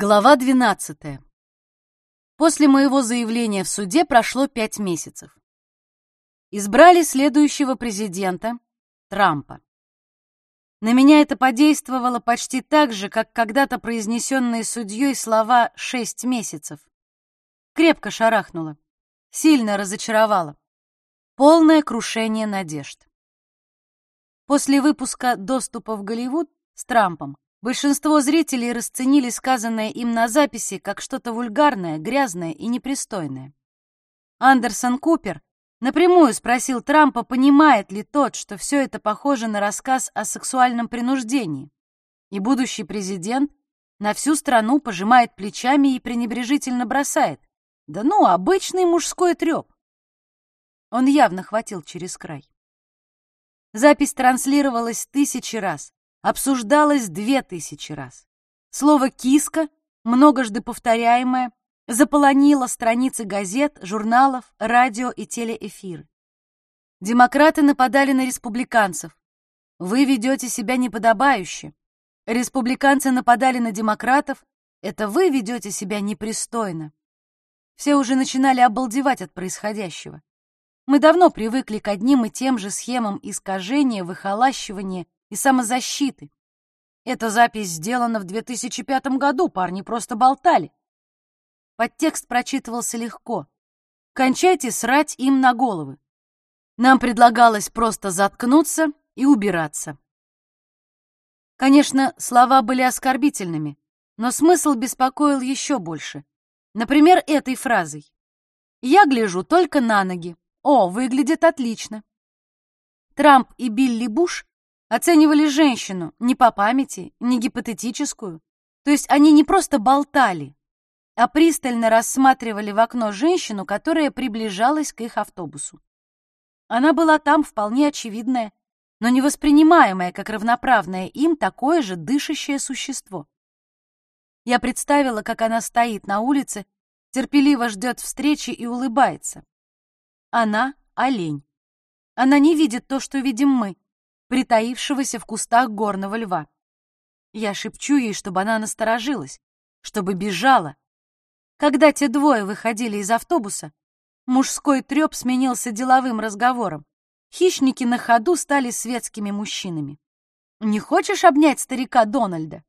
Глава 12. После моего заявления в суде прошло пять месяцев. Избрали следующего президента, Трампа. На меня это подействовало почти так же, как когда-то произнесенные судьей слова «шесть месяцев». Крепко шарахнуло, сильно разочаровало. Полное крушение надежд. После выпуска «Доступа в Голливуд» с Трампом Большинство зрителей расценили сказанное им на записи как что-то вульгарное, грязное и непристойное. Андерсон Купер напрямую спросил Трампа, понимает ли тот, что все это похоже на рассказ о сексуальном принуждении. И будущий президент на всю страну пожимает плечами и пренебрежительно бросает. Да ну, обычный мужской треп. Он явно хватил через край. Запись транслировалась тысячи раз обсуждалось две тысячи раз. Слово «киска», многожды повторяемое, заполонило страницы газет, журналов, радио и телеэфиры. Демократы нападали на республиканцев. Вы ведете себя неподобающе. Республиканцы нападали на демократов. Это вы ведете себя непристойно. Все уже начинали обалдевать от происходящего. Мы давно привыкли к одним и тем же схемам искажения, выхолащивания и самозащиты. Эта запись сделана в 2005 году, парни просто болтали. Подтекст прочитывался легко. Кончайте срать им на головы. Нам предлагалось просто заткнуться и убираться. Конечно, слова были оскорбительными, но смысл беспокоил еще больше. Например, этой фразой. «Я гляжу только на ноги. О, выглядит отлично». Трамп и Билли Буш оценивали женщину не по памяти, не гипотетическую. То есть они не просто болтали, а пристально рассматривали в окно женщину, которая приближалась к их автобусу. Она была там вполне очевидная, но не воспринимаемое как равноправное им такое же дышащее существо. Я представила, как она стоит на улице, терпеливо ждет встречи и улыбается. Она — олень. Она не видит то, что видим мы, притаившегося в кустах горного льва. Я шепчу ей, чтобы она насторожилась, чтобы бежала. Когда те двое выходили из автобуса, мужской треп сменился деловым разговором. Хищники на ходу стали светскими мужчинами. «Не хочешь обнять старика Дональда?»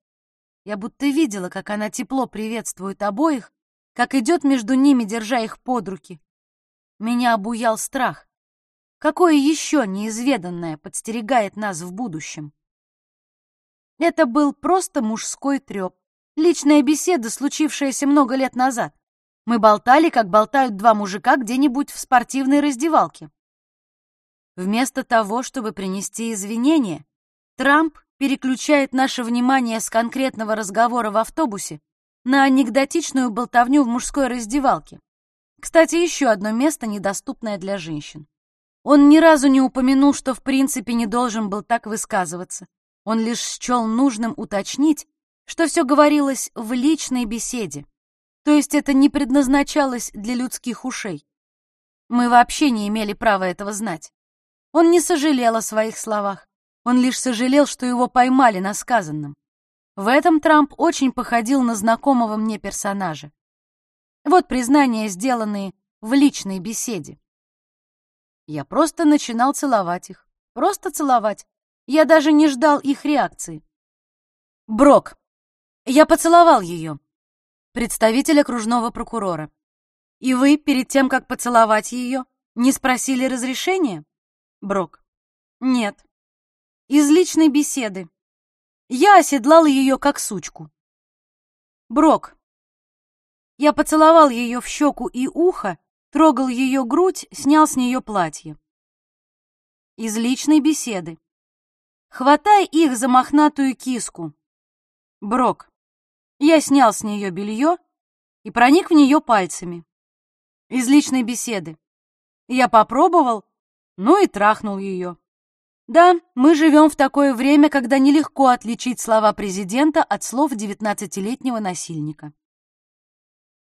Я будто видела, как она тепло приветствует обоих, как идет между ними, держа их под руки. Меня обуял страх. Какое еще неизведанное подстерегает нас в будущем? Это был просто мужской треп. Личная беседа, случившаяся много лет назад. Мы болтали, как болтают два мужика где-нибудь в спортивной раздевалке. Вместо того, чтобы принести извинения, Трамп переключает наше внимание с конкретного разговора в автобусе на анекдотичную болтовню в мужской раздевалке. Кстати, еще одно место, недоступное для женщин. Он ни разу не упомянул, что в принципе не должен был так высказываться. Он лишь счел нужным уточнить, что все говорилось в личной беседе. То есть это не предназначалось для людских ушей. Мы вообще не имели права этого знать. Он не сожалел о своих словах. Он лишь сожалел, что его поймали на сказанном. В этом Трамп очень походил на знакомого мне персонажа. Вот признания, сделанные в личной беседе. Я просто начинал целовать их. Просто целовать. Я даже не ждал их реакции. Брок. Я поцеловал ее. Представитель окружного прокурора. И вы, перед тем, как поцеловать ее, не спросили разрешения? Брок. Нет. Из личной беседы. Я оседлал ее как сучку. Брок. Я поцеловал ее в щеку и ухо, трогал ее грудь, снял с нее платье. Из личной беседы. Хватай их за мохнатую киску. Брок. Я снял с нее белье и проник в нее пальцами. Из личной беседы. Я попробовал, ну и трахнул ее. Да, мы живем в такое время, когда нелегко отличить слова президента от слов девятнадцатилетнего насильника.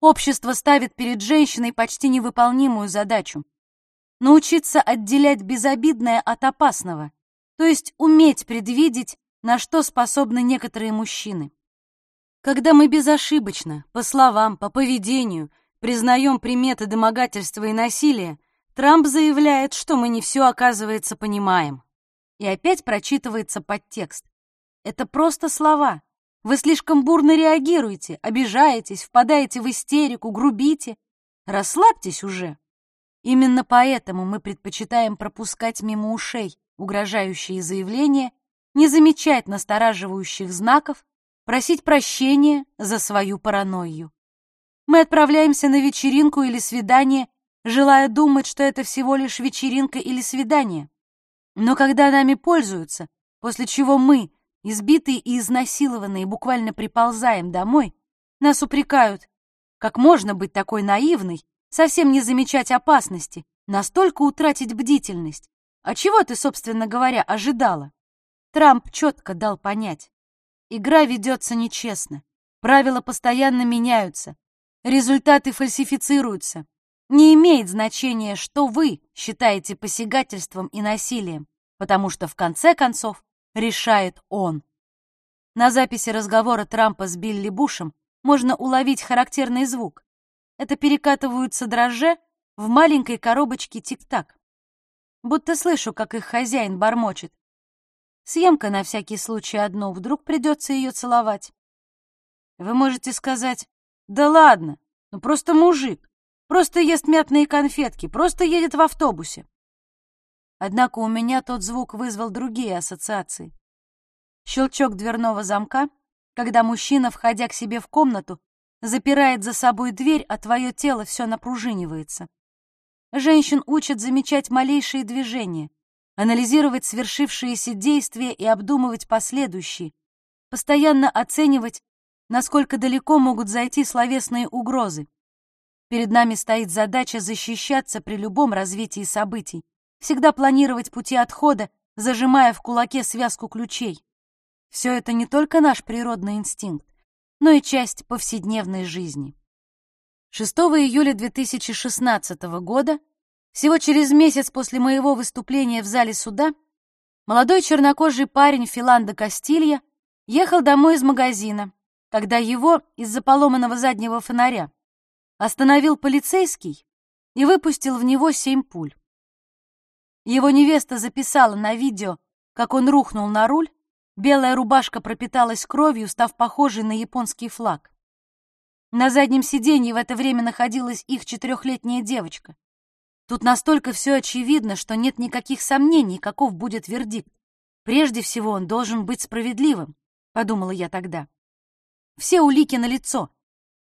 Общество ставит перед женщиной почти невыполнимую задачу — научиться отделять безобидное от опасного, то есть уметь предвидеть, на что способны некоторые мужчины. Когда мы безошибочно, по словам, по поведению, признаем приметы домогательства и насилия, Трамп заявляет, что мы не все, оказывается, понимаем. И опять прочитывается подтекст. Это просто слова. Вы слишком бурно реагируете, обижаетесь, впадаете в истерику, грубите. Расслабьтесь уже. Именно поэтому мы предпочитаем пропускать мимо ушей угрожающие заявления, не замечать настораживающих знаков, просить прощения за свою паранойю. Мы отправляемся на вечеринку или свидание, желая думать, что это всего лишь вечеринка или свидание. Но когда нами пользуются, после чего мы, избитые и изнасилованные, буквально приползаем домой, нас упрекают. Как можно быть такой наивной, совсем не замечать опасности, настолько утратить бдительность? А чего ты, собственно говоря, ожидала? Трамп четко дал понять. Игра ведется нечестно. Правила постоянно меняются. Результаты фальсифицируются. Не имеет значения, что вы считаете посягательством и насилием, потому что в конце концов решает он. На записи разговора Трампа с Билли Бушем можно уловить характерный звук. Это перекатываются дрожжи в маленькой коробочке тик-так. Будто слышу, как их хозяин бормочет. Съемка на всякий случай одну, вдруг придется ее целовать. Вы можете сказать, да ладно, ну просто мужик, просто ест мятные конфетки, просто едет в автобусе. Однако у меня тот звук вызвал другие ассоциации. Щелчок дверного замка, когда мужчина, входя к себе в комнату, запирает за собой дверь, а твое тело все напружинивается. Женщин учат замечать малейшие движения, анализировать свершившиеся действия и обдумывать последующие, постоянно оценивать, насколько далеко могут зайти словесные угрозы. Перед нами стоит задача защищаться при любом развитии событий, всегда планировать пути отхода, зажимая в кулаке связку ключей. Все это не только наш природный инстинкт, но и часть повседневной жизни. 6 июля 2016 года, всего через месяц после моего выступления в зале суда, молодой чернокожий парень Филандо Кастилья ехал домой из магазина, когда его из-за поломанного заднего фонаря остановил полицейский и выпустил в него семь пуль. Его невеста записала на видео, как он рухнул на руль, белая рубашка пропиталась кровью, став похожей на японский флаг. На заднем сиденье в это время находилась их четырехлетняя девочка. Тут настолько все очевидно, что нет никаких сомнений, каков будет вердикт. Прежде всего, он должен быть справедливым, подумала я тогда. Все улики налицо.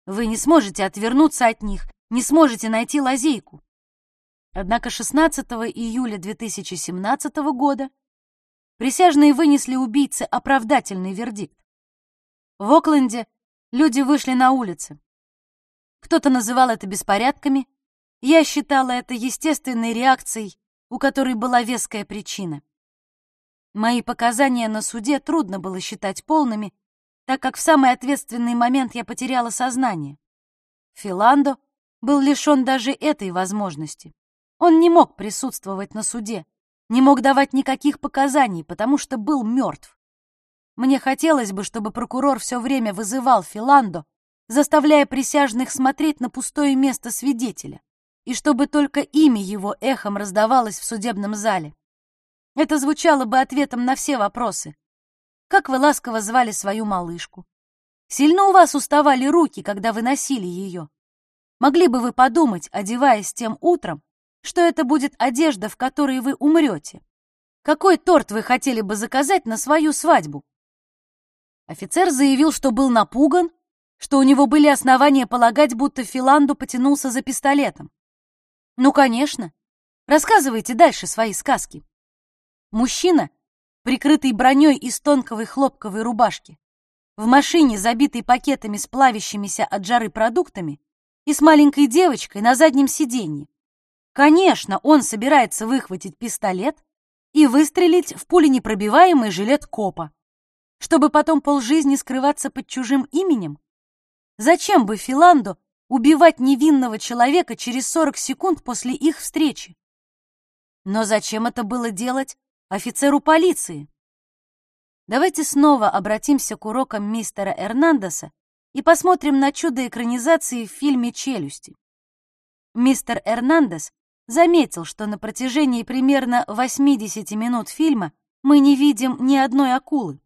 Вы не сможете отвернуться от них, не сможете найти лазейку. Однако 16 июля 2017 года присяжные вынесли убийце оправдательный вердикт. В Окленде Люди вышли на улицы. Кто-то называл это беспорядками. Я считала это естественной реакцией, у которой была веская причина. Мои показания на суде трудно было считать полными, так как в самый ответственный момент я потеряла сознание. Филандо был лишен даже этой возможности. Он не мог присутствовать на суде, не мог давать никаких показаний, потому что был мертв. Мне хотелось бы, чтобы прокурор все время вызывал Филандо, заставляя присяжных смотреть на пустое место свидетеля, и чтобы только имя его эхом раздавалось в судебном зале. Это звучало бы ответом на все вопросы. Как вы ласково звали свою малышку? Сильно у вас уставали руки, когда вы носили ее? Могли бы вы подумать, одеваясь тем утром, что это будет одежда, в которой вы умрете? Какой торт вы хотели бы заказать на свою свадьбу? Офицер заявил, что был напуган, что у него были основания полагать, будто Филанду потянулся за пистолетом. Ну, конечно. Рассказывайте дальше свои сказки. Мужчина, прикрытый броней из тонкой хлопковой рубашки, в машине, забитой пакетами с плавящимися от жары продуктами, и с маленькой девочкой на заднем сиденье. Конечно, он собирается выхватить пистолет и выстрелить в пуленепробиваемый жилет копа чтобы потом полжизни скрываться под чужим именем? Зачем бы Филанду убивать невинного человека через 40 секунд после их встречи? Но зачем это было делать офицеру полиции? Давайте снова обратимся к урокам мистера Эрнандеса и посмотрим на чудо экранизации в фильме «Челюсти». Мистер Эрнандес заметил, что на протяжении примерно 80 минут фильма мы не видим ни одной акулы.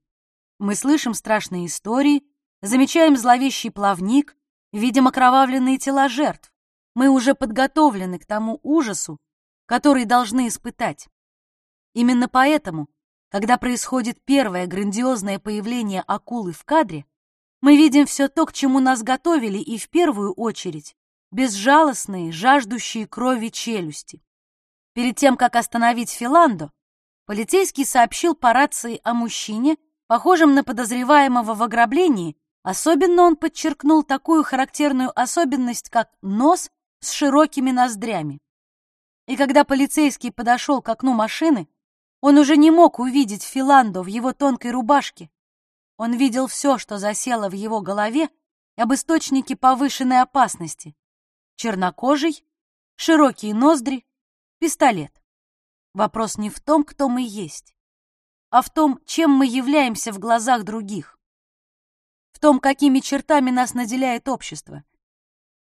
Мы слышим страшные истории, замечаем зловещий плавник, видим окровавленные тела жертв. Мы уже подготовлены к тому ужасу, который должны испытать. Именно поэтому, когда происходит первое грандиозное появление акулы в кадре, мы видим все то, к чему нас готовили, и в первую очередь безжалостные, жаждущие крови челюсти. Перед тем, как остановить Филандо, полицейский сообщил по рации о мужчине, похожем на подозреваемого в ограблении, особенно он подчеркнул такую характерную особенность, как нос с широкими ноздрями. И когда полицейский подошел к окну машины, он уже не мог увидеть Филандо в его тонкой рубашке. Он видел все, что засело в его голове, об источнике повышенной опасности чернокожий, широкие ноздри, пистолет. Вопрос не в том, кто мы есть, а в том, чем мы являемся в глазах других, в том, какими чертами нас наделяет общество.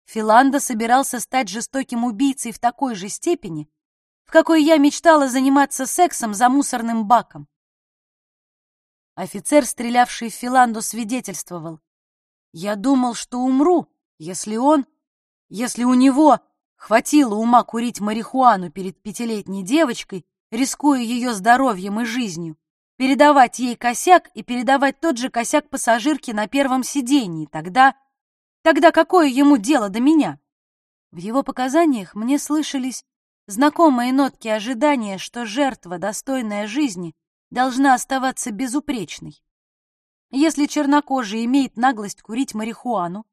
Филанда собирался стать жестоким убийцей в такой же степени, в какой я мечтала заниматься сексом за мусорным баком. Офицер, стрелявший в Филанду, свидетельствовал. «Я думал, что умру, если он...» Если у него хватило ума курить марихуану перед пятилетней девочкой, рискуя ее здоровьем и жизнью, передавать ей косяк и передавать тот же косяк пассажирке на первом сидении, тогда... Тогда какое ему дело до меня? В его показаниях мне слышались знакомые нотки ожидания, что жертва, достойная жизни, должна оставаться безупречной. Если чернокожий имеет наглость курить марихуану,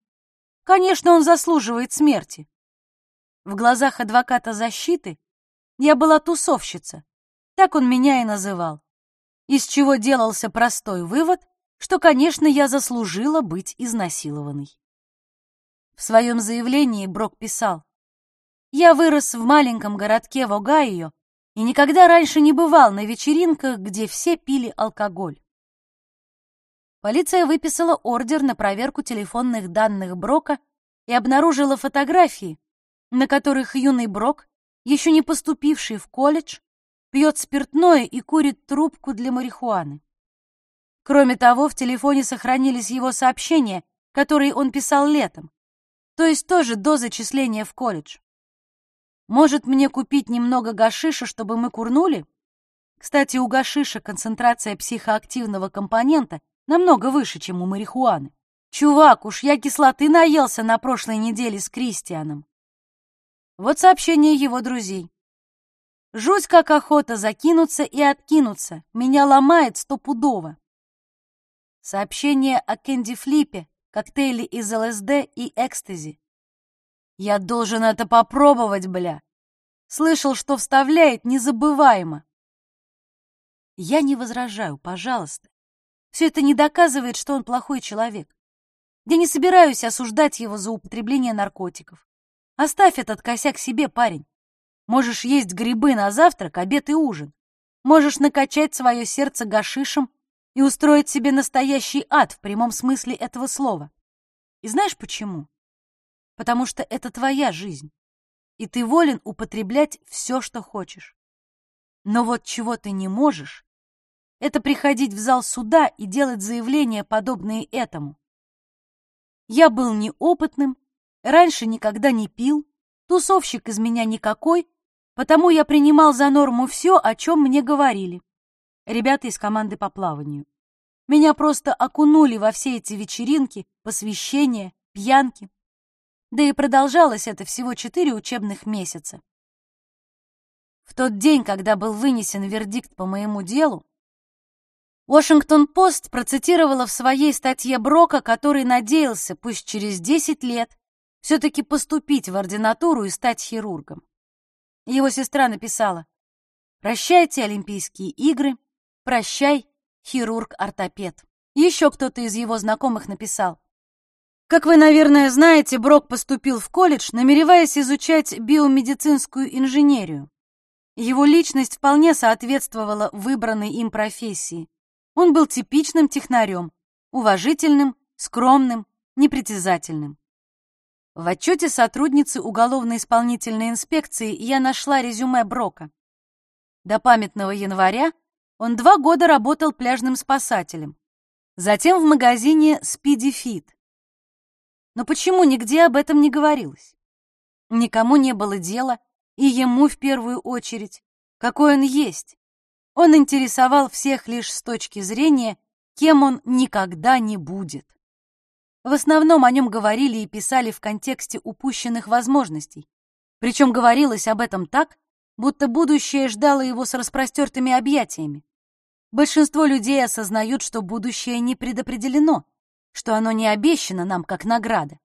Конечно, он заслуживает смерти. В глазах адвоката защиты я была тусовщица, так он меня и называл. Из чего делался простой вывод, что, конечно, я заслужила быть изнасилованной. В своем заявлении Брок писал, «Я вырос в маленьком городке в Огайо и никогда раньше не бывал на вечеринках, где все пили алкоголь. Полиция выписала ордер на проверку телефонных данных Брока и обнаружила фотографии, на которых юный Брок, еще не поступивший в колледж, пьет спиртное и курит трубку для марихуаны. Кроме того, в телефоне сохранились его сообщения, которые он писал летом, то есть тоже до зачисления в колледж. Может, мне купить немного гашиша, чтобы мы курнули? Кстати, у гашиша концентрация психоактивного компонента намного выше, чем у марихуаны. Чувак, уж я кислоты наелся на прошлой неделе с Кристианом. Вот сообщение его друзей. Жуть как охота закинуться и откинуться. Меня ломает стопудово. Сообщение о Кэнди Флипе, коктейле из ЛСД и экстази. Я должен это попробовать, бля. Слышал, что вставляет незабываемо. Я не возражаю, пожалуйста. Все это не доказывает, что он плохой человек. Я не собираюсь осуждать его за употребление наркотиков. Оставь этот косяк себе, парень. Можешь есть грибы на завтрак, обед и ужин. Можешь накачать свое сердце гашишем и устроить себе настоящий ад в прямом смысле этого слова. И знаешь почему? Потому что это твоя жизнь, и ты волен употреблять все, что хочешь. Но вот чего ты не можешь, это приходить в зал суда и делать заявления, подобные этому. Я был неопытным, раньше никогда не пил, тусовщик из меня никакой, потому я принимал за норму все, о чем мне говорили. Ребята из команды по плаванию. Меня просто окунули во все эти вечеринки, посвящения, пьянки. Да и продолжалось это всего четыре учебных месяца. В тот день, когда был вынесен вердикт по моему делу, Washington-Post процитировала в своей статье Брока, который надеялся, пусть через 10 лет, все-таки поступить в ординатуру и стать хирургом. Его сестра написала «Прощайте, Олимпийские игры, прощай, хирург-ортопед». Еще кто-то из его знакомых написал «Как вы, наверное, знаете, Брок поступил в колледж, намереваясь изучать биомедицинскую инженерию. Его личность вполне соответствовала выбранной им профессии. Он был типичным технарем, уважительным, скромным, непритязательным. В отчете сотрудницы уголовно-исполнительной инспекции я нашла резюме Брока. До памятного января он два года работал пляжным спасателем, затем в магазине Speedy Fit. Но почему нигде об этом не говорилось? Никому не было дела, и ему в первую очередь, какой он есть. Он интересовал всех лишь с точки зрения, кем он никогда не будет. В основном о нем говорили и писали в контексте упущенных возможностей. Причем говорилось об этом так, будто будущее ждало его с распростертыми объятиями. Большинство людей осознают, что будущее не предопределено, что оно не обещано нам как награда.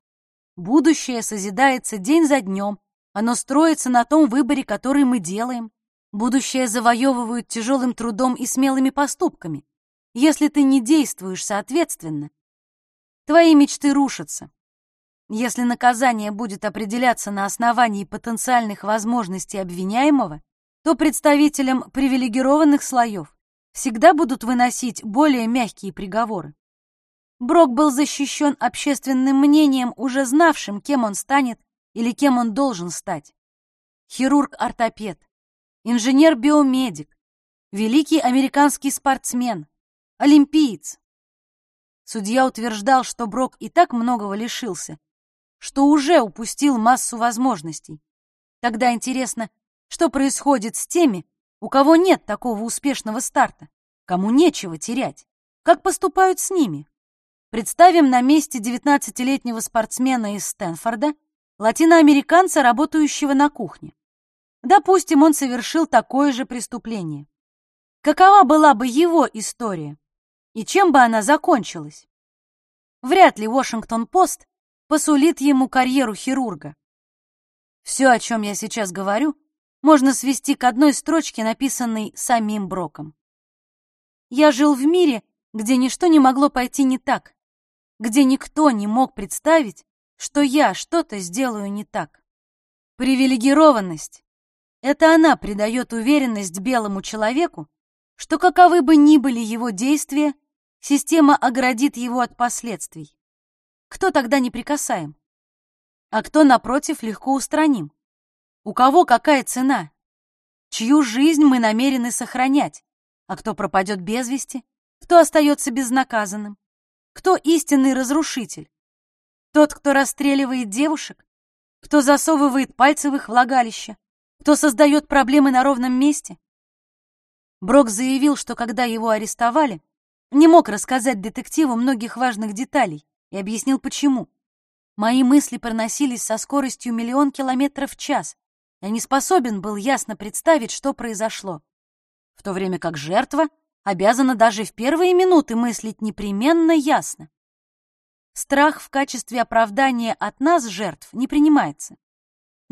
Будущее созидается день за днем, оно строится на том выборе, который мы делаем. Будущее завоевывают тяжелым трудом и смелыми поступками. Если ты не действуешь соответственно, твои мечты рушатся. Если наказание будет определяться на основании потенциальных возможностей обвиняемого, то представителям привилегированных слоев всегда будут выносить более мягкие приговоры. Брок был защищен общественным мнением, уже знавшим, кем он станет или кем он должен стать. Хирург-ортопед, инженер-биомедик, великий американский спортсмен, олимпиец. Судья утверждал, что Брок и так многого лишился, что уже упустил массу возможностей. Тогда интересно, что происходит с теми, у кого нет такого успешного старта, кому нечего терять. Как поступают с ними? Представим на месте 19-летнего спортсмена из Стэнфорда, латиноамериканца, работающего на кухне. Допустим, он совершил такое же преступление. Какова была бы его история? И чем бы она закончилась? Вряд ли Вашингтон-Пост посулит ему карьеру хирурга. Все, о чем я сейчас говорю, можно свести к одной строчке, написанной самим Броком. Я жил в мире, где ничто не могло пойти не так, где никто не мог представить, что я что-то сделаю не так. Привилегированность — это она придает уверенность белому человеку, что каковы бы ни были его действия, система оградит его от последствий. Кто тогда неприкасаем? А кто, напротив, легко устраним? У кого какая цена? Чью жизнь мы намерены сохранять? А кто пропадет без вести? Кто остается безнаказанным? Кто истинный разрушитель? Тот, кто расстреливает девушек? Кто засовывает пальцы в их влагалище? Кто создает проблемы на ровном месте? Брок заявил, что когда его арестовали, не мог рассказать детективу многих важных деталей и объяснил, почему. Мои мысли проносились со скоростью миллион километров в час, я не способен был ясно представить, что произошло. В то время как жертва обязана даже в первые минуты мыслить непременно ясно. Страх в качестве оправдания от нас, жертв, не принимается.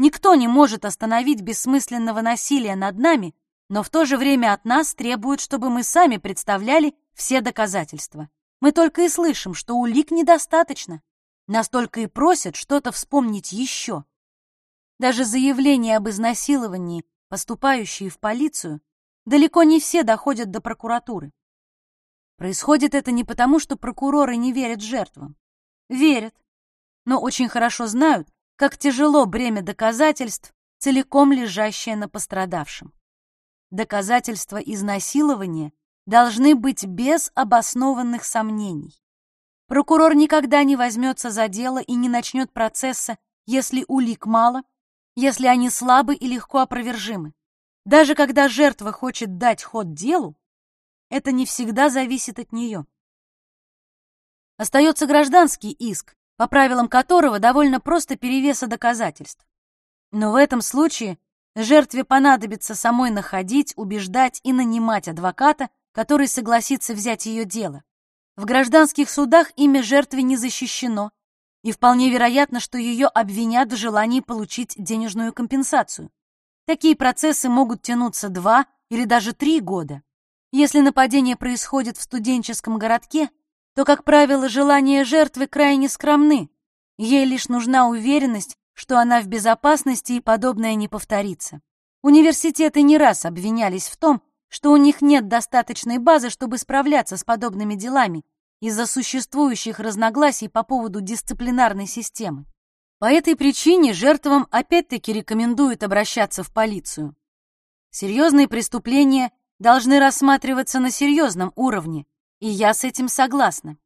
Никто не может остановить бессмысленного насилия над нами, но в то же время от нас требуют, чтобы мы сами представляли все доказательства. Мы только и слышим, что улик недостаточно. Нас только и просят что-то вспомнить еще. Даже заявления об изнасиловании, поступающие в полицию, далеко не все доходят до прокуратуры. Происходит это не потому, что прокуроры не верят жертвам. Верят, но очень хорошо знают, как тяжело бремя доказательств, целиком лежащее на пострадавшем. Доказательства изнасилования должны быть без обоснованных сомнений. Прокурор никогда не возьмется за дело и не начнет процесса, если улик мало если они слабы и легко опровержимы. Даже когда жертва хочет дать ход делу, это не всегда зависит от нее. Остается гражданский иск, по правилам которого довольно просто перевеса доказательств. Но в этом случае жертве понадобится самой находить, убеждать и нанимать адвоката, который согласится взять ее дело. В гражданских судах имя жертвы не защищено, и вполне вероятно, что ее обвинят в желании получить денежную компенсацию. Такие процессы могут тянуться два или даже три года. Если нападение происходит в студенческом городке, то, как правило, желания жертвы крайне скромны. Ей лишь нужна уверенность, что она в безопасности и подобное не повторится. Университеты не раз обвинялись в том, что у них нет достаточной базы, чтобы справляться с подобными делами, из-за существующих разногласий по поводу дисциплинарной системы. По этой причине жертвам опять-таки рекомендуют обращаться в полицию. Серьезные преступления должны рассматриваться на серьезном уровне, и я с этим согласна.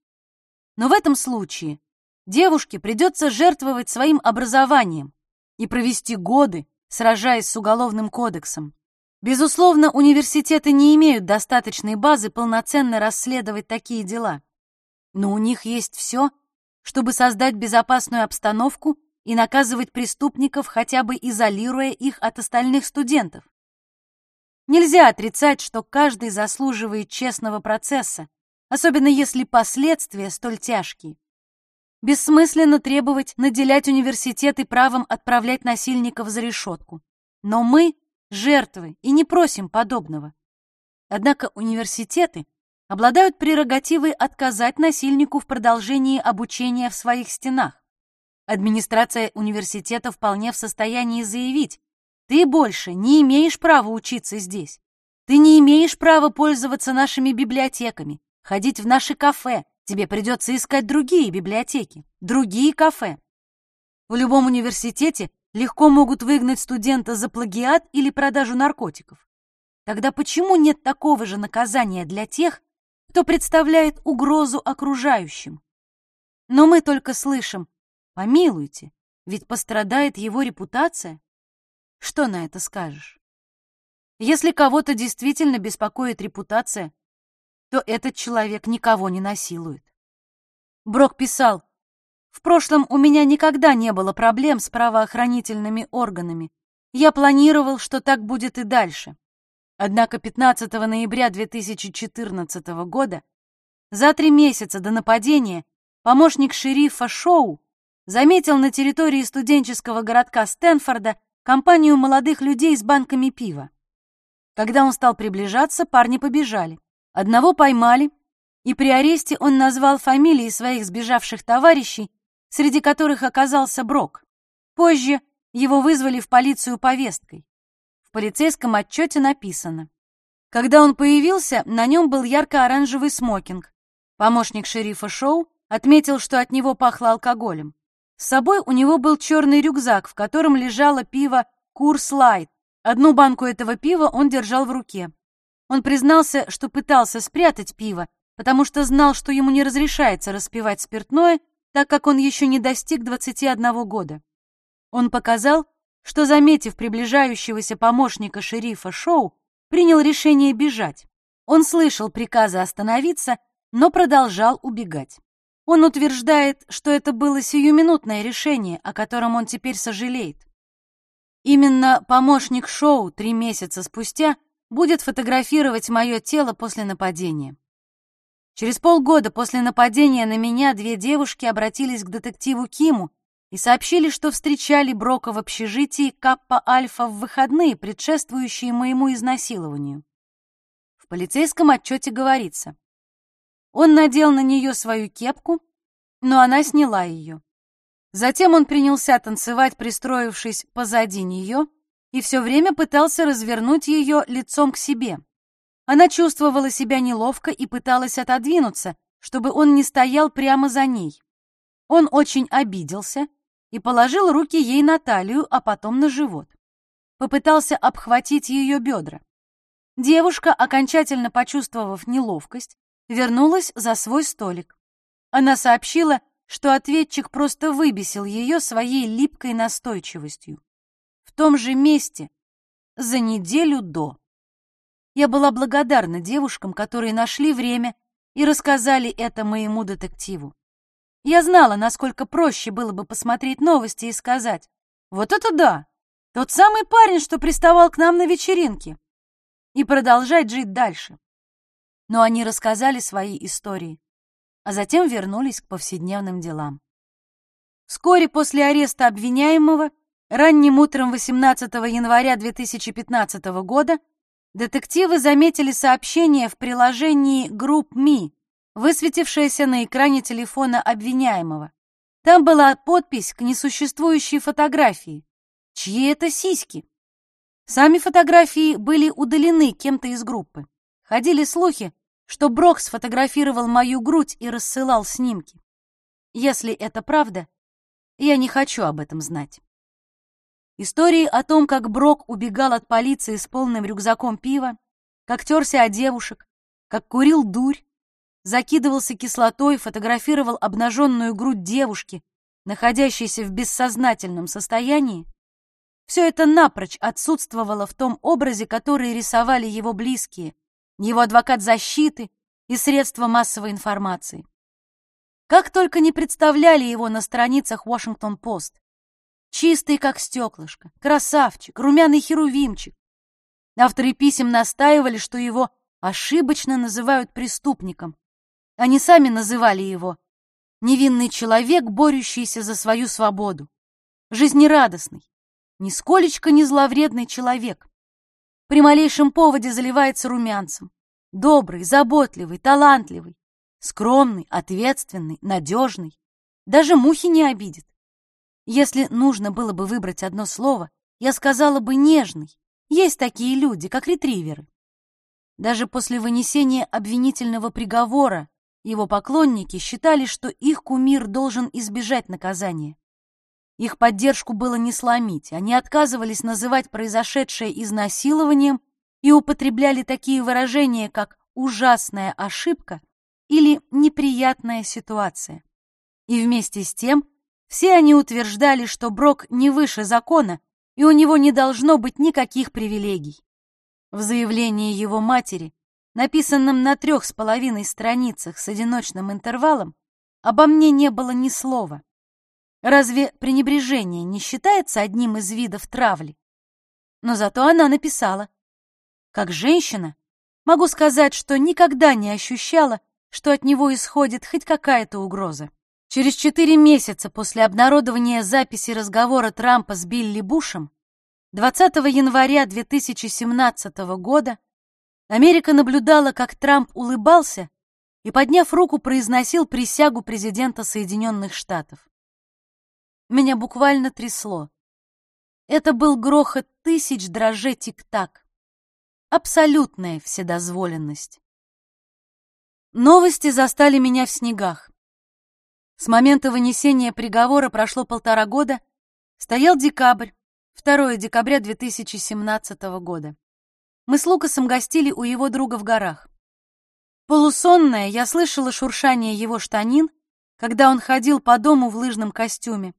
Но в этом случае девушке придется жертвовать своим образованием и провести годы, сражаясь с Уголовным кодексом. Безусловно, университеты не имеют достаточной базы полноценно расследовать такие дела. Но у них есть все, чтобы создать безопасную обстановку и наказывать преступников, хотя бы изолируя их от остальных студентов. Нельзя отрицать, что каждый заслуживает честного процесса, особенно если последствия столь тяжкие. Бессмысленно требовать наделять университеты правом отправлять насильников за решетку. Но мы — жертвы и не просим подобного. Однако университеты обладают прерогативой отказать насильнику в продолжении обучения в своих стенах. Администрация университета вполне в состоянии заявить, ты больше не имеешь права учиться здесь. Ты не имеешь права пользоваться нашими библиотеками, ходить в наши кафе. Тебе придется искать другие библиотеки, другие кафе. В любом университете легко могут выгнать студента за плагиат или продажу наркотиков. Тогда почему нет такого же наказания для тех, кто представляет угрозу окружающим? Но мы только слышим Помилуйте, ведь пострадает его репутация. Что на это скажешь? Если кого-то действительно беспокоит репутация, то этот человек никого не насилует. Брок писал, «В прошлом у меня никогда не было проблем с правоохранительными органами. Я планировал, что так будет и дальше. Однако 15 ноября 2014 года, за три месяца до нападения, помощник шерифа Шоу заметил на территории студенческого городка Стэнфорда компанию молодых людей с банками пива. Когда он стал приближаться, парни побежали. Одного поймали, и при аресте он назвал фамилии своих сбежавших товарищей, среди которых оказался Брок. Позже его вызвали в полицию повесткой. В полицейском отчете написано. Когда он появился, на нем был ярко-оранжевый смокинг. Помощник шерифа Шоу отметил, что от него пахло алкоголем. С собой у него был черный рюкзак, в котором лежало пиво «Курс Лайт». Одну банку этого пива он держал в руке. Он признался, что пытался спрятать пиво, потому что знал, что ему не разрешается распивать спиртное, так как он еще не достиг 21 года. Он показал, что, заметив приближающегося помощника шерифа Шоу, принял решение бежать. Он слышал приказы остановиться, но продолжал убегать. Он утверждает, что это было сиюминутное решение, о котором он теперь сожалеет. Именно помощник Шоу три месяца спустя будет фотографировать мое тело после нападения. Через полгода после нападения на меня две девушки обратились к детективу Киму и сообщили, что встречали Брока в общежитии Каппа-Альфа в выходные, предшествующие моему изнасилованию. В полицейском отчете говорится, он надел на нее свою кепку, но она сняла ее. Затем он принялся танцевать, пристроившись позади нее, и все время пытался развернуть ее лицом к себе. Она чувствовала себя неловко и пыталась отодвинуться, чтобы он не стоял прямо за ней. Он очень обиделся и положил руки ей на талию, а потом на живот. Попытался обхватить ее бедра. Девушка, окончательно почувствовав неловкость, вернулась за свой столик. Она сообщила, что ответчик просто выбесил ее своей липкой настойчивостью. В том же месте, за неделю до. Я была благодарна девушкам, которые нашли время и рассказали это моему детективу. Я знала, насколько проще было бы посмотреть новости и сказать «Вот это да! Тот самый парень, что приставал к нам на вечеринке!» и продолжать жить дальше но они рассказали свои истории, а затем вернулись к повседневным делам. Вскоре после ареста обвиняемого, ранним утром 18 января 2015 года, детективы заметили сообщение в приложении GroupMe, высветившееся на экране телефона обвиняемого. Там была подпись к несуществующей фотографии. Чьи это сиськи? Сами фотографии были удалены кем-то из группы. Ходили слухи, что Брок сфотографировал мою грудь и рассылал снимки. Если это правда, я не хочу об этом знать. Истории о том, как Брок убегал от полиции с полным рюкзаком пива, как терся о девушек, как курил дурь, закидывался кислотой, фотографировал обнаженную грудь девушки, находящейся в бессознательном состоянии, все это напрочь отсутствовало в том образе, который рисовали его близкие, его адвокат защиты и средства массовой информации. Как только не представляли его на страницах Washington-Post. Чистый, как стеклышко, красавчик, румяный херувимчик. Авторы писем настаивали, что его ошибочно называют преступником. Они сами называли его невинный человек, борющийся за свою свободу, жизнерадостный, нисколечко не зловредный человек. При малейшем поводе заливается румянцем. Добрый, заботливый, талантливый, скромный, ответственный, надежный. Даже мухи не обидит. Если нужно было бы выбрать одно слово, я сказала бы «нежный». Есть такие люди, как ретриверы. Даже после вынесения обвинительного приговора его поклонники считали, что их кумир должен избежать наказания. Их поддержку было не сломить, они отказывались называть произошедшее изнасилованием и употребляли такие выражения, как «ужасная ошибка» или «неприятная ситуация». И вместе с тем все они утверждали, что Брок не выше закона, и у него не должно быть никаких привилегий. В заявлении его матери, написанном на трех с половиной страницах с одиночным интервалом, обо мне не было ни слова. Разве пренебрежение не считается одним из видов травли? Но зато она написала. Как женщина, могу сказать, что никогда не ощущала, что от него исходит хоть какая-то угроза. Через четыре месяца после обнародования записи разговора Трампа с Билли Бушем 20 января 2017 года Америка наблюдала, как Трамп улыбался и, подняв руку, произносил присягу президента Соединенных Штатов. Меня буквально трясло. Это был грохот тысяч дрожжей тик-так. Абсолютная вседозволенность. Новости застали меня в снегах. С момента вынесения приговора прошло полтора года, стоял декабрь, 2 декабря 2017 года. Мы с Лукасом гостили у его друга в горах. Полусонная, я слышала шуршание его штанин, когда он ходил по дому в лыжном костюме,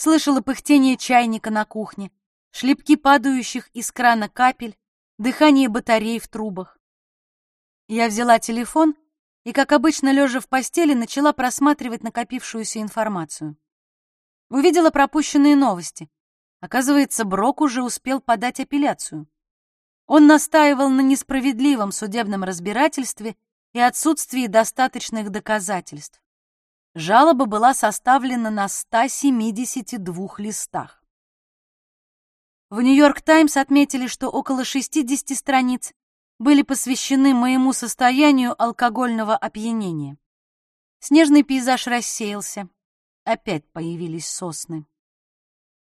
Слышала пыхтение чайника на кухне, шлепки падающих из крана капель, дыхание батарей в трубах. Я взяла телефон и, как обычно, лежа в постели, начала просматривать накопившуюся информацию. Увидела пропущенные новости. Оказывается, Брок уже успел подать апелляцию. Он настаивал на несправедливом судебном разбирательстве и отсутствии достаточных доказательств. Жалоба была составлена на 172 листах. В «Нью-Йорк Таймс» отметили, что около 60 страниц были посвящены моему состоянию алкогольного опьянения. Снежный пейзаж рассеялся. Опять появились сосны.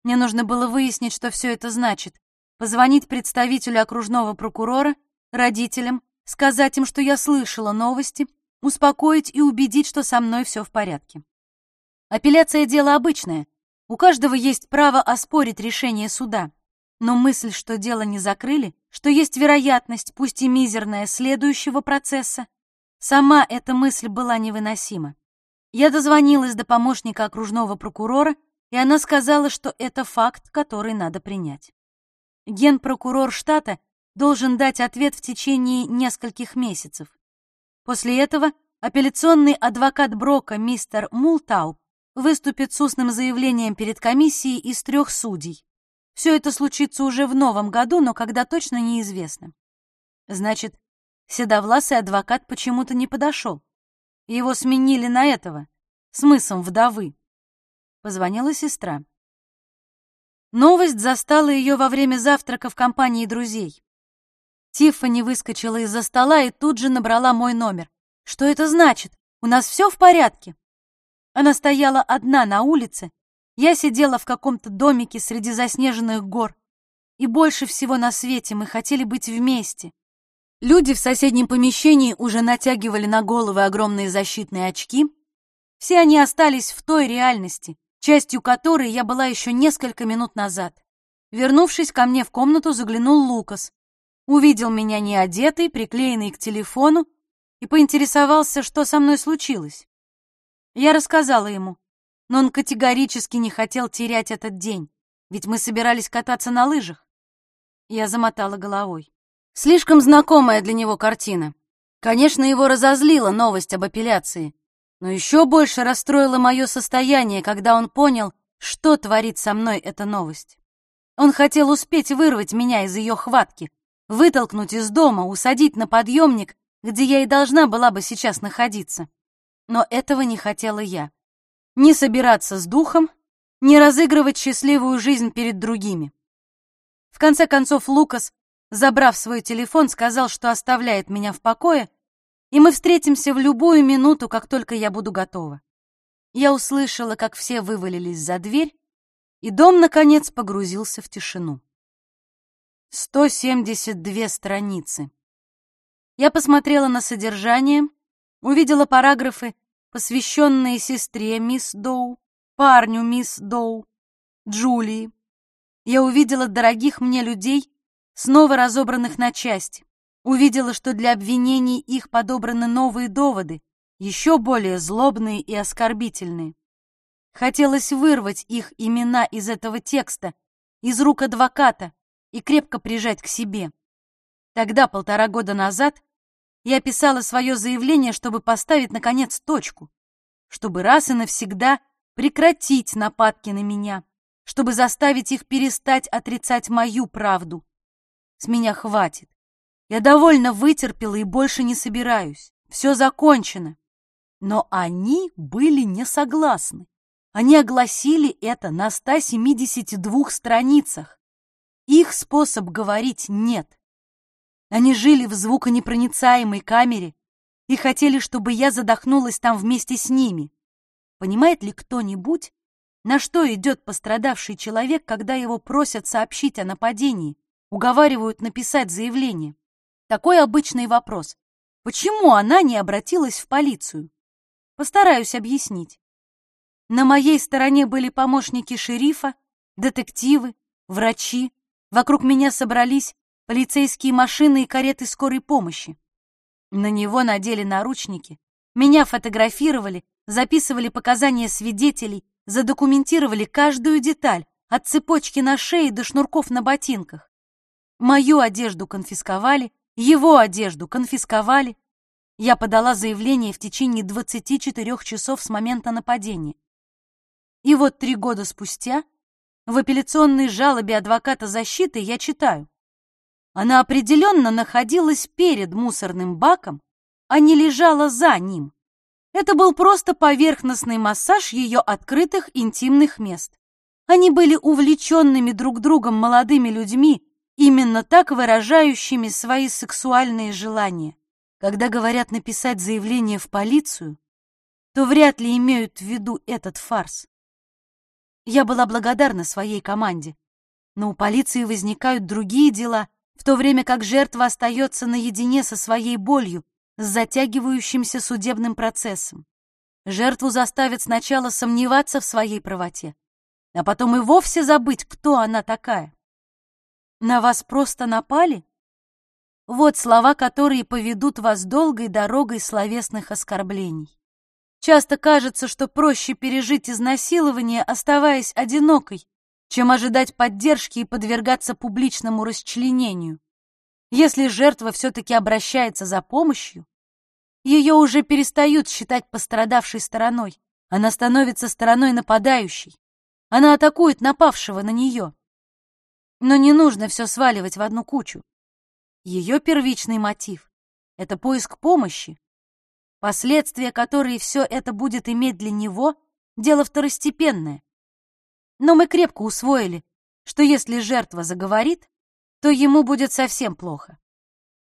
Мне нужно было выяснить, что все это значит, позвонить представителю окружного прокурора, родителям, сказать им, что я слышала новости — успокоить и убедить, что со мной все в порядке. Апелляция — дело обычное. У каждого есть право оспорить решение суда. Но мысль, что дело не закрыли, что есть вероятность, пусть и мизерная, следующего процесса, сама эта мысль была невыносима. Я дозвонилась до помощника окружного прокурора, и она сказала, что это факт, который надо принять. Генпрокурор штата должен дать ответ в течение нескольких месяцев. После этого апелляционный адвокат Брока мистер Мултау выступит с устным заявлением перед комиссией из трех судей. Все это случится уже в новом году, но когда точно неизвестно. Значит, седовласый адвокат почему-то не подошел. Его сменили на этого, с мысом вдовы. Позвонила сестра. Новость застала ее во время завтрака в компании друзей. Тиффани выскочила из-за стола и тут же набрала мой номер. «Что это значит? У нас все в порядке?» Она стояла одна на улице, я сидела в каком-то домике среди заснеженных гор, и больше всего на свете мы хотели быть вместе. Люди в соседнем помещении уже натягивали на головы огромные защитные очки. Все они остались в той реальности, частью которой я была еще несколько минут назад. Вернувшись ко мне в комнату, заглянул Лукас. Увидел меня неодетый, приклеенный к телефону, и поинтересовался, что со мной случилось. Я рассказала ему, но он категорически не хотел терять этот день, ведь мы собирались кататься на лыжах. Я замотала головой. Слишком знакомая для него картина. Конечно, его разозлила новость об апелляции, но еще больше расстроило мое состояние, когда он понял, что творит со мной эта новость. Он хотел успеть вырвать меня из ее хватки, вытолкнуть из дома, усадить на подъемник, где я и должна была бы сейчас находиться. Но этого не хотела я. Не собираться с духом, не разыгрывать счастливую жизнь перед другими. В конце концов, Лукас забрав свой телефон, сказал, что оставляет меня в покое, и мы встретимся в любую минуту, как только я буду готова. Я услышала, как все вывалились за дверь, и дом, наконец, погрузился в тишину. 172 страницы. Я посмотрела на содержание, увидела параграфы, посвященные сестре мисс Доу, парню мисс Доу, Джулии. Я увидела дорогих мне людей, снова разобранных на части. Увидела, что для обвинений их подобраны новые доводы, еще более злобные и оскорбительные. Хотелось вырвать их имена из этого текста, из рук адвоката и крепко прижать к себе. Тогда, полтора года назад, я писала свое заявление, чтобы поставить, наконец, точку, чтобы раз и навсегда прекратить нападки на меня, чтобы заставить их перестать отрицать мою правду, с меня хватит. Я довольно вытерпела и больше не собираюсь. Все закончено. Но они были не согласны. Они огласили это на 172 страницах. Их способ говорить «нет». Они жили в звуконепроницаемой камере и хотели, чтобы я задохнулась там вместе с ними. Понимает ли кто-нибудь, на что идет пострадавший человек, когда его просят сообщить о нападении? уговаривают написать заявление. Такой обычный вопрос. Почему она не обратилась в полицию? Постараюсь объяснить. На моей стороне были помощники шерифа, детективы, врачи. Вокруг меня собрались полицейские машины и кареты скорой помощи. На него надели наручники, меня фотографировали, записывали показания свидетелей, задокументировали каждую деталь, от цепочки на шее до шнурков на ботинках. Мою одежду конфисковали, его одежду конфисковали. Я подала заявление в течение 24 часов с момента нападения. И вот три года спустя в апелляционной жалобе адвоката защиты я читаю. Она определенно находилась перед мусорным баком, а не лежала за ним. Это был просто поверхностный массаж ее открытых интимных мест. Они были увлеченными друг другом молодыми людьми, именно так выражающими свои сексуальные желания. Когда говорят написать заявление в полицию, то вряд ли имеют в виду этот фарс. Я была благодарна своей команде, но у полиции возникают другие дела, в то время как жертва остается наедине со своей болью, с затягивающимся судебным процессом. Жертву заставят сначала сомневаться в своей правоте, а потом и вовсе забыть, кто она такая. На вас просто напали? Вот слова, которые поведут вас долгой дорогой словесных оскорблений. Часто кажется, что проще пережить изнасилование, оставаясь одинокой, чем ожидать поддержки и подвергаться публичному расчленению. Если жертва все-таки обращается за помощью, ее уже перестают считать пострадавшей стороной. Она становится стороной нападающей. Она атакует напавшего на нее. Но не нужно все сваливать в одну кучу. Ее первичный мотив — это поиск помощи. Последствия, которые все это будет иметь для него, дело второстепенное. Но мы крепко усвоили, что если жертва заговорит, то ему будет совсем плохо.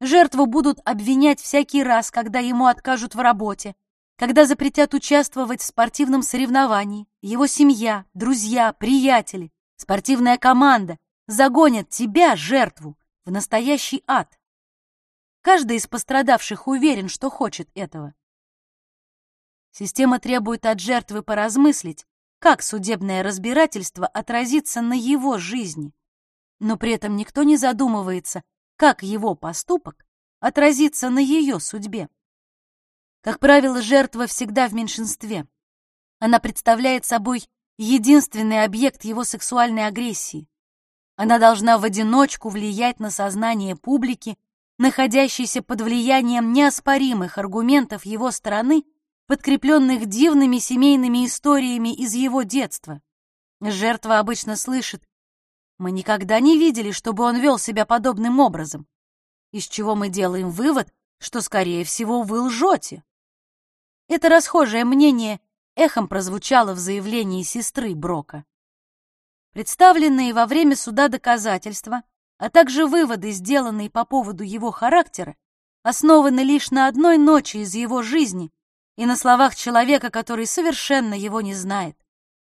Жертву будут обвинять всякий раз, когда ему откажут в работе, когда запретят участвовать в спортивном соревновании, его семья, друзья, приятели, спортивная команда, загонят тебя, жертву, в настоящий ад. Каждый из пострадавших уверен, что хочет этого. Система требует от жертвы поразмыслить, как судебное разбирательство отразится на его жизни. Но при этом никто не задумывается, как его поступок отразится на ее судьбе. Как правило, жертва всегда в меньшинстве. Она представляет собой единственный объект его сексуальной агрессии. Она должна в одиночку влиять на сознание публики, находящейся под влиянием неоспоримых аргументов его стороны подкрепленных дивными семейными историями из его детства. Жертва обычно слышит «Мы никогда не видели, чтобы он вел себя подобным образом», из чего мы делаем вывод, что, скорее всего, вы лжете. Это расхожее мнение эхом прозвучало в заявлении сестры Брока. Представленные во время суда доказательства, а также выводы, сделанные по поводу его характера, основаны лишь на одной ночи из его жизни, и на словах человека, который совершенно его не знает.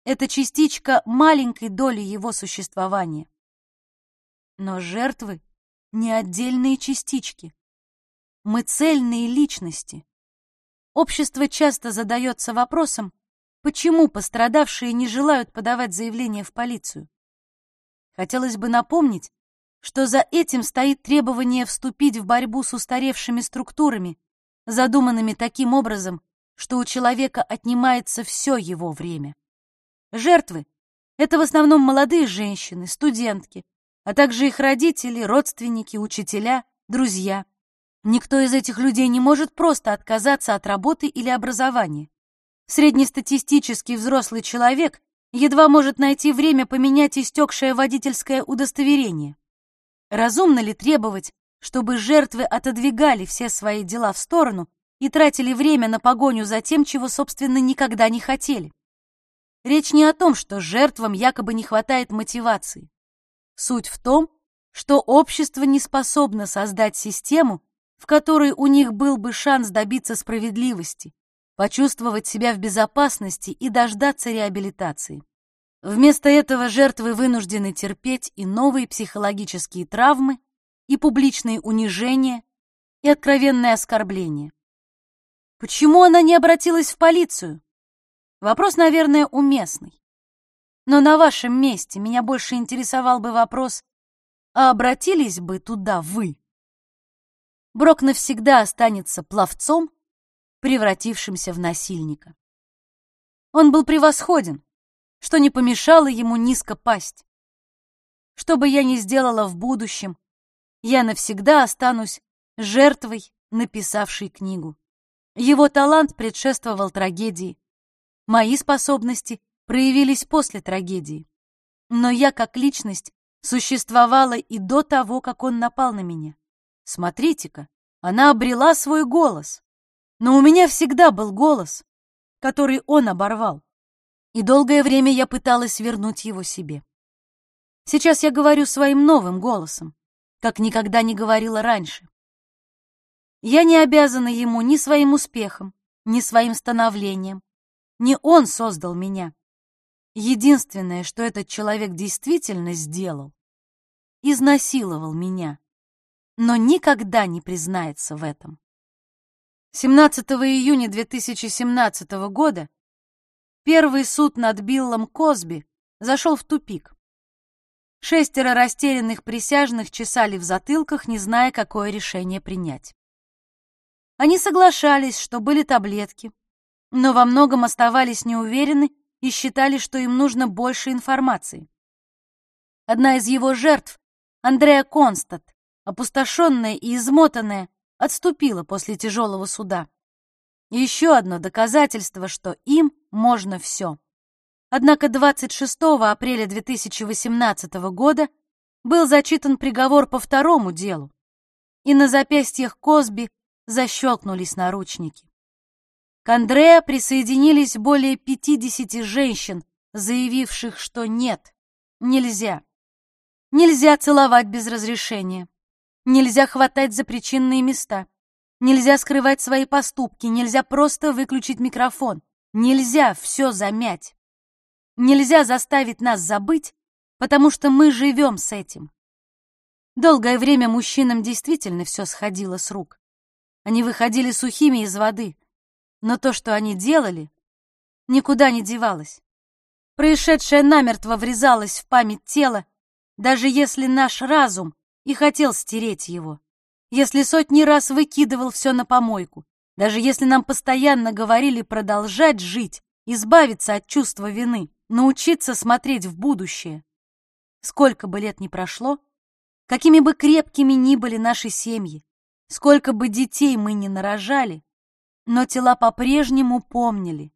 Это частичка маленькой доли его существования. Но жертвы — не отдельные частички. Мы цельные личности. Общество часто задается вопросом, почему пострадавшие не желают подавать заявление в полицию. Хотелось бы напомнить, что за этим стоит требование вступить в борьбу с устаревшими структурами, задуманными таким образом, что у человека отнимается все его время. Жертвы — это в основном молодые женщины, студентки, а также их родители, родственники, учителя, друзья. Никто из этих людей не может просто отказаться от работы или образования. Среднестатистический взрослый человек едва может найти время поменять истекшее водительское удостоверение. Разумно ли требовать, чтобы жертвы отодвигали все свои дела в сторону и тратили время на погоню за тем, чего, собственно, никогда не хотели. Речь не о том, что жертвам якобы не хватает мотивации. Суть в том, что общество не способно создать систему, в которой у них был бы шанс добиться справедливости, почувствовать себя в безопасности и дождаться реабилитации. Вместо этого жертвы вынуждены терпеть и новые психологические травмы, и публичные унижения, и откровенные оскорбления. Почему она не обратилась в полицию? Вопрос, наверное, уместный. Но на вашем месте меня больше интересовал бы вопрос, а обратились бы туда вы? Брок навсегда останется пловцом, превратившимся в насильника. Он был превосходен, что не помешало ему низко пасть. Что бы я ни сделала в будущем, я навсегда останусь жертвой, написавшей книгу. Его талант предшествовал трагедии. Мои способности проявились после трагедии. Но я, как личность, существовала и до того, как он напал на меня. Смотрите-ка, она обрела свой голос. Но у меня всегда был голос, который он оборвал. И долгое время я пыталась вернуть его себе. Сейчас я говорю своим новым голосом, как никогда не говорила раньше. Я не обязана ему ни своим успехом, ни своим становлением. Не он создал меня. Единственное, что этот человек действительно сделал, изнасиловал меня, но никогда не признается в этом. 17 июня 2017 года первый суд над Биллом Косби зашел в тупик. Шестеро растерянных присяжных чесали в затылках, не зная, какое решение принять. Они соглашались, что были таблетки, но во многом оставались неуверены и считали, что им нужно больше информации. Одна из его жертв, Андреа Констат, опустошенная и измотанная, отступила после тяжелого суда. Еще одно доказательство, что им можно все. Однако 26 апреля 2018 года был зачитан приговор по второму делу, и на запястьях Косби защелкнулись наручники. К Андреа присоединились более 50 женщин, заявивших, что нет, нельзя. Нельзя целовать без разрешения. Нельзя хватать за причинные места. Нельзя скрывать свои поступки, нельзя просто выключить микрофон. Нельзя все замять. Нельзя заставить нас забыть, потому что мы живем с этим. Долгое время мужчинам действительно все сходило с рук. Они выходили сухими из воды, но то, что они делали, никуда не девалось. Происшедшее намертво врезалось в память тела, даже если наш разум и хотел стереть его, если сотни раз выкидывал все на помойку, даже если нам постоянно говорили продолжать жить, избавиться от чувства вины, научиться смотреть в будущее. Сколько бы лет ни прошло, какими бы крепкими ни были наши семьи, сколько бы детей мы ни нарожали, но тела по-прежнему помнили.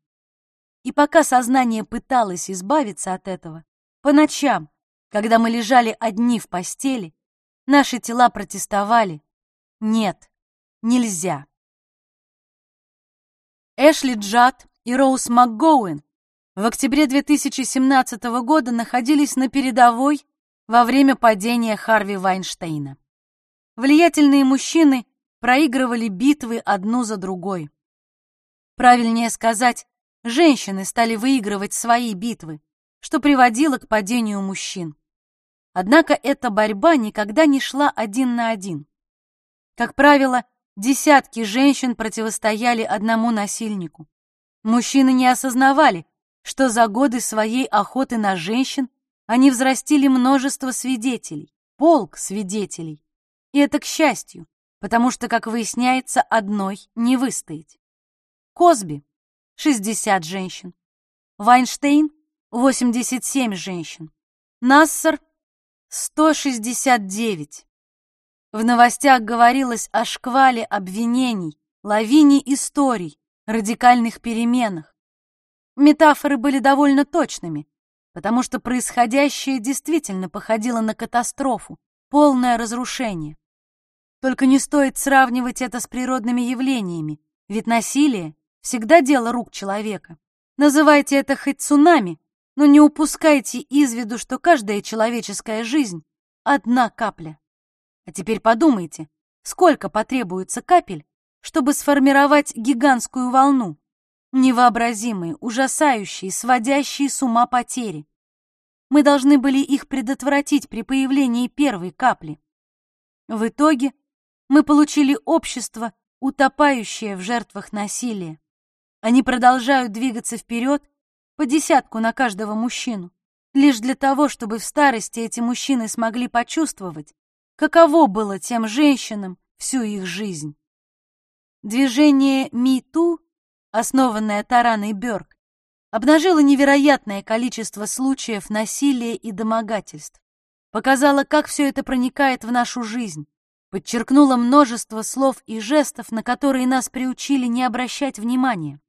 И пока сознание пыталось избавиться от этого, по ночам, когда мы лежали одни в постели, наши тела протестовали. Нет, нельзя. Эшли Джад и Роуз МакГоуэн в октябре 2017 года находились на передовой во время падения Харви Вайнштейна. Влиятельные мужчины проигрывали битвы одну за другой. Правильнее сказать, женщины стали выигрывать свои битвы, что приводило к падению мужчин. Однако эта борьба никогда не шла один на один. Как правило, десятки женщин противостояли одному насильнику. Мужчины не осознавали, что за годы своей охоты на женщин они взрастили множество свидетелей, полк свидетелей. И это к счастью, потому что, как выясняется, одной не выстоять. Косби — 60 женщин. Вайнштейн — 87 женщин. Нассер — 169. В новостях говорилось о шквале обвинений, лавине историй, радикальных переменах. Метафоры были довольно точными, потому что происходящее действительно походило на катастрофу, полное разрушение. Только не стоит сравнивать это с природными явлениями, ведь насилие всегда дело рук человека. Называйте это хоть цунами, но не упускайте из виду, что каждая человеческая жизнь — одна капля. А теперь подумайте, сколько потребуется капель, чтобы сформировать гигантскую волну, Невообразимые, ужасающие, сводящие с ума потери. Мы должны были их предотвратить при появлении первой капли. В итоге мы получили общество, утопающее в жертвах насилия. Они продолжают двигаться вперед по десятку на каждого мужчину, лишь для того, чтобы в старости эти мужчины смогли почувствовать, каково было тем женщинам всю их жизнь. Движение «Ми-Ту» основанная Тараной Бёрк, обнажила невероятное количество случаев насилия и домогательств, показала, как все это проникает в нашу жизнь, подчеркнула множество слов и жестов, на которые нас приучили не обращать внимания.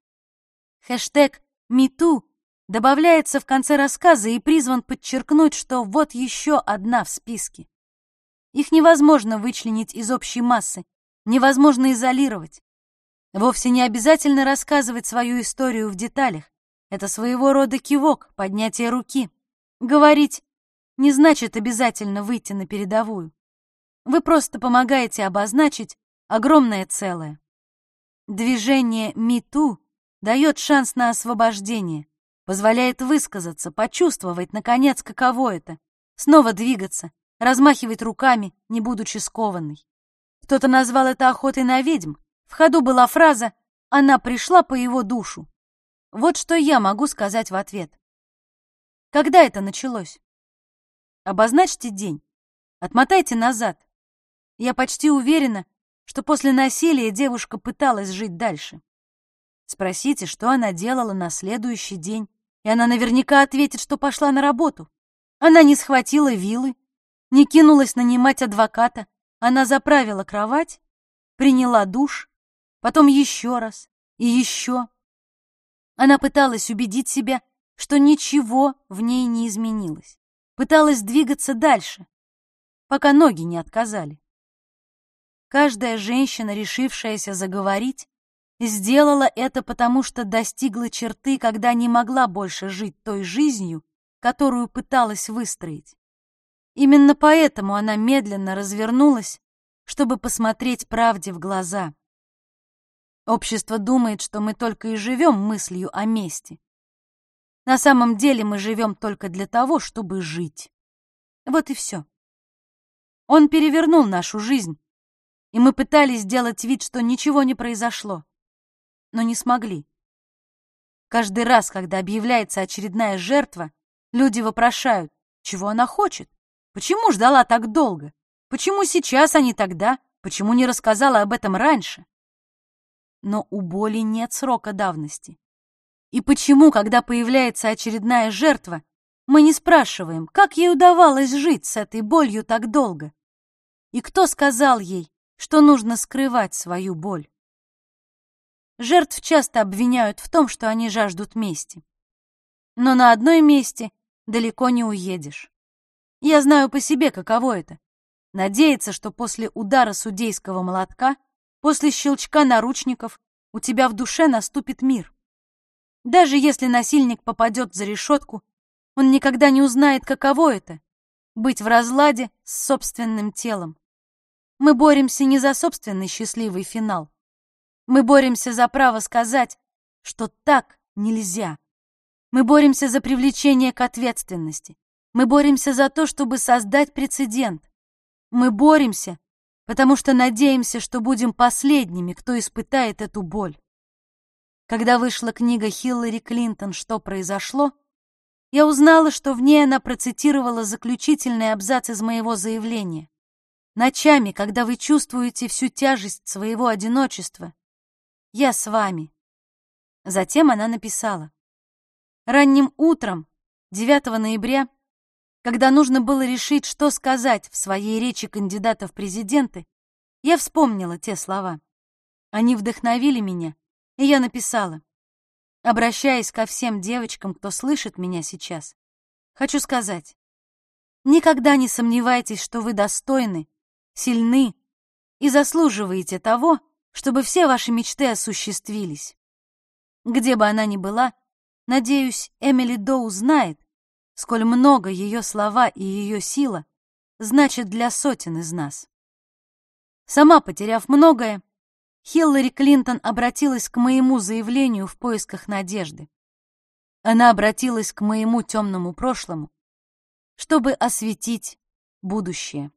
Хэштег «Мету» добавляется в конце рассказа и призван подчеркнуть, что вот еще одна в списке. Их невозможно вычленить из общей массы, невозможно изолировать. Вовсе не обязательно рассказывать свою историю в деталях. Это своего рода кивок, поднятие руки. Говорить не значит обязательно выйти на передовую. Вы просто помогаете обозначить огромное целое. Движение МИТУ дает шанс на освобождение, позволяет высказаться, почувствовать, наконец, каково это, снова двигаться, размахивать руками, не будучи скованной. Кто-то назвал это охотой на ведьм, в ходу была фраза «Она пришла по его душу». Вот что я могу сказать в ответ. Когда это началось? Обозначьте день. Отмотайте назад. Я почти уверена, что после насилия девушка пыталась жить дальше. Спросите, что она делала на следующий день, и она наверняка ответит, что пошла на работу. Она не схватила вилы, не кинулась нанимать адвоката, она заправила кровать, приняла душ потом еще раз и еще. Она пыталась убедить себя, что ничего в ней не изменилось. Пыталась двигаться дальше, пока ноги не отказали. Каждая женщина, решившаяся заговорить, сделала это потому, что достигла черты, когда не могла больше жить той жизнью, которую пыталась выстроить. Именно поэтому она медленно развернулась, чтобы посмотреть правде в глаза. Общество думает, что мы только и живем мыслью о мести. На самом деле мы живем только для того, чтобы жить. Вот и все. Он перевернул нашу жизнь, и мы пытались сделать вид, что ничего не произошло, но не смогли. Каждый раз, когда объявляется очередная жертва, люди вопрошают, чего она хочет, почему ждала так долго, почему сейчас, а не тогда, почему не рассказала об этом раньше. Но у боли нет срока давности. И почему, когда появляется очередная жертва, мы не спрашиваем, как ей удавалось жить с этой болью так долго? И кто сказал ей, что нужно скрывать свою боль? Жертв часто обвиняют в том, что они жаждут мести. Но на одной месте далеко не уедешь. Я знаю по себе, каково это. Надеяться, что после удара судейского молотка, после щелчка наручников у тебя в душе наступит мир. Даже если насильник попадет за решетку, он никогда не узнает, каково это — быть в разладе с собственным телом. Мы боремся не за собственный счастливый финал. Мы боремся за право сказать, что так нельзя. Мы боремся за привлечение к ответственности. Мы боремся за то, чтобы создать прецедент. Мы боремся, потому что надеемся, что будем последними, кто испытает эту боль. Когда вышла книга Хиллари Клинтон «Что произошло?», я узнала, что в ней она процитировала заключительный абзац из моего заявления. Ночами, когда вы чувствуете всю тяжесть своего одиночества, я с вами. Затем она написала. Ранним утром, 9 ноября, когда нужно было решить, что сказать в своей речи кандидата в президенты, я вспомнила те слова. Они вдохновили меня, и я написала. Обращаясь ко всем девочкам, кто слышит меня сейчас, хочу сказать, никогда не сомневайтесь, что вы достойны сильны и заслуживаете того, чтобы все ваши мечты осуществились. Где бы она ни была, надеюсь, Эмили Доу знает, сколь много ее слова и ее сила значит для сотен из нас. Сама потеряв многое, Хиллари Клинтон обратилась к моему заявлению в поисках надежды. Она обратилась к моему темному прошлому, чтобы осветить будущее.